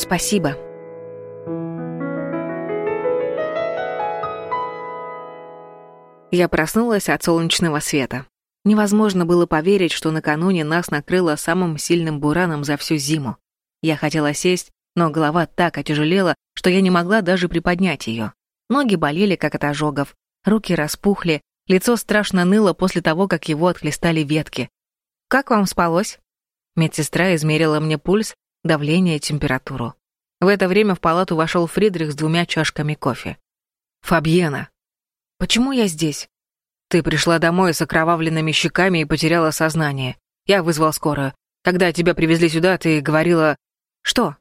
Спасибо. Я проснулась от солнечного света. Невозможно было поверить, что накануне нас накрыло самым сильным бураном за всю зиму. Я хотела сесть, но голова так отяжелела, что я не могла даже приподнять ее. Ноги болели, как от ожогов, руки распухли, лицо страшно ныло после того, как его отхлестали ветки. «Как вам спалось?» Медсестра измерила мне пульс, давление температуру. В это время в палату вошел Фридрих с двумя чашками кофе. «Фабьена!» «Почему я здесь?» «Ты пришла домой с окровавленными щеками и потеряла сознание. Я вызвал скорую. Когда тебя привезли сюда, ты говорила...» «Что?»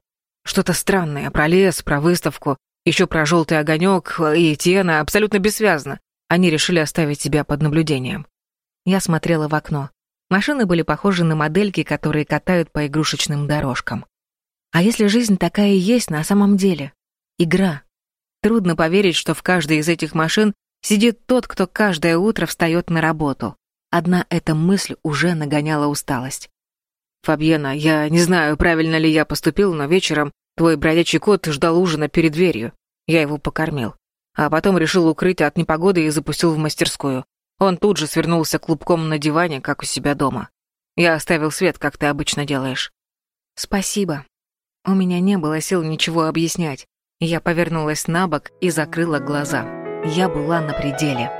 «Что-то странное. Про лес, про выставку, еще про желтый огонек и Тена. Абсолютно бессвязно. Они решили оставить тебя под наблюдением». Я смотрела в окно. Машины были похожи на модельки, которые катают по игрушечным дорожкам. А если жизнь такая и есть на самом деле? Игра. Трудно поверить, что в каждой из этих машин Сидит тот, кто каждое утро встает на работу. Одна эта мысль уже нагоняла усталость. «Фабьена, я не знаю, правильно ли я поступил, но вечером твой бродячий кот ждал ужина перед дверью. Я его покормил. А потом решил укрыть от непогоды и запустил в мастерскую. Он тут же свернулся клубком на диване, как у себя дома. Я оставил свет, как ты обычно делаешь». «Спасибо. У меня не было сил ничего объяснять. Я повернулась на бок и закрыла глаза. Я была на пределе.